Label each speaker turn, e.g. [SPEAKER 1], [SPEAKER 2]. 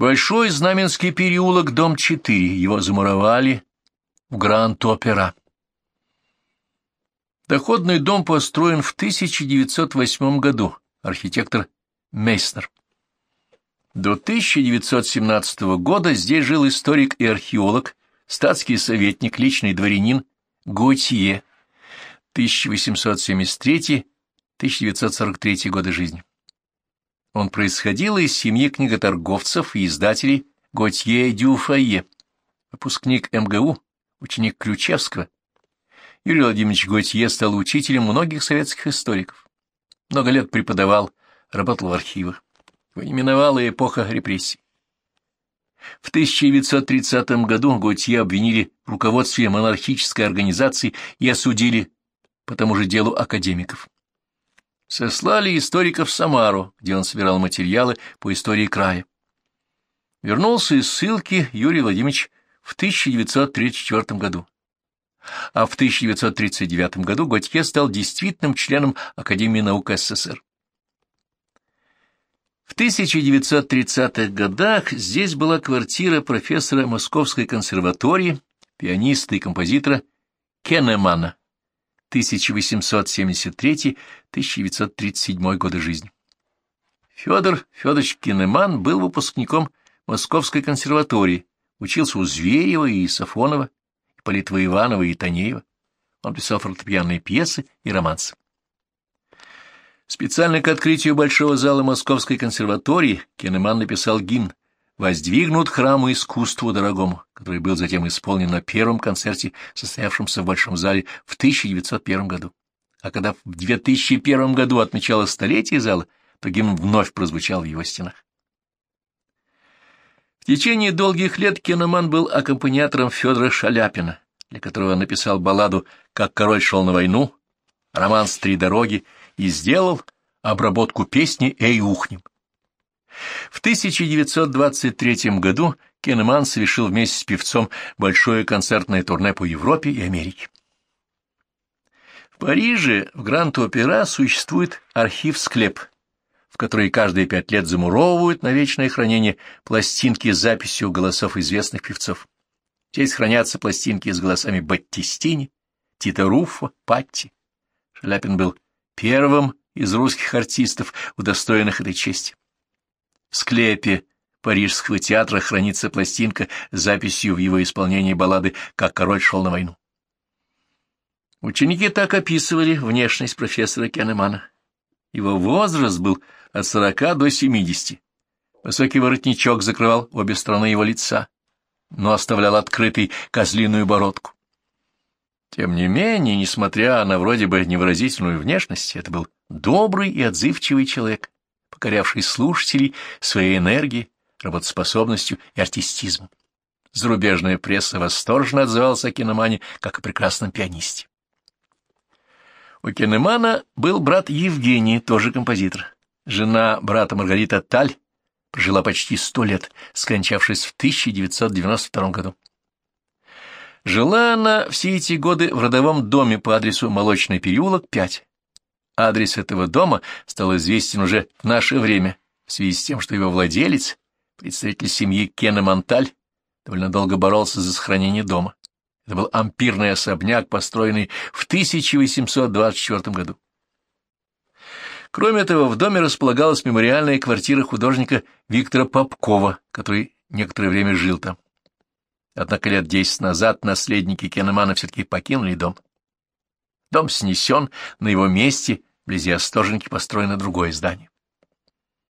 [SPEAKER 1] Большой Знаменский переулок, дом 4. Его замуровали в Гранд-Опера. Доходный дом построен в 1908 году. Архитектор Мейснер. До 1917 года здесь жил историк и археолог, статский советник, личный дворянин Готье, 1873-1943 годы жизни. Он происходил из семьи книготорговцев и издателей Готье Дюфайе, выпускник МГУ, ученик Ключевского. Юрий Владимирович Готье стал учителем многих советских историков. Много лет преподавал, работал в архивах. Его именовала эпоха репрессий. В 1930 году Готье обвинили в руководстве монархической организации и осудили по тому же делу академиков. Сослали историков в Самару, где он собирал материалы по истории края. Вернулся из ссылки Юрий Владимирович в 1934 году. А в 1939 году Готье стал действительным членом Академии наук СССР. В 1930-х годах здесь была квартира профессора Московской консерватории, пианиста и композитора Кеннемана, 1873-1937 годы жизни. Федор Федорович Кеннеман был выпускником Московской консерватории, учился у Зверева и Сафонова, Ипполитова Иванова и Танеева. Он писал фортепианные пьесы и романсы. Специально к открытию Большого зала Московской консерватории Кенеман написал гимн «Воздвигнут храму искусству дорогому», который был затем исполнен на первом концерте, состоявшемся в Большом зале в 1901 году. А когда в 2001 году отмечалось столетие зала, то гимн вновь прозвучал в его стенах. В течение долгих лет Кенеман был аккомпаниатором Федора Шаляпина, для которого написал балладу «Как король шел на войну», романс «Три дороги» и сделал обработку песни «Эй, ухнем». В 1923 году Кенеман совершил вместе с певцом большое концертное турне по Европе и Америке. В Париже в Гранд-Опера существует архив-склеп, в который каждые пять лет замуровывают на вечное хранение пластинки с записью голосов известных певцов. Здесь хранятся пластинки с голосами Баттистини, Тита Руффа, Патти. Шаляпин был первым из русских артистов, удостоенных этой чести. В склепе Парижского театра хранится пластинка с записью в его исполнении баллады «Как король шел на войну». Ученики так описывали внешность профессора Кеннемана. Его возраст был от сорока до семидесяти. Высокий воротничок закрывал обе стороны его лица, но оставлял открытой козлиную бородку. Тем не менее, несмотря на вроде бы невыразительную внешность, это был добрый и отзывчивый человек, покорявший слушателей своей энергией, работоспособностью и артистизмом. Зарубежная пресса восторженно отзывалась о киномане как о прекрасном пианисте. У киномана был брат Евгений, тоже композитор. Жена брата Маргарита Таль прожила почти сто лет, скончавшись в 1992 году. Жила она все эти годы в родовом доме по адресу Молочный переулок, 5. Адрес этого дома стал известен уже в наше время, в связи с тем, что его владелец, представитель семьи Кена Монталь, довольно долго боролся за сохранение дома. Это был ампирный особняк, построенный в 1824 году. Кроме этого, в доме располагалась мемориальная квартира художника Виктора Попкова, который некоторое время жил там. Однако лет десять назад наследники Кенемана все-таки покинули дом. Дом снесен, на его месте, вблизи Остоженки, построено другое здание.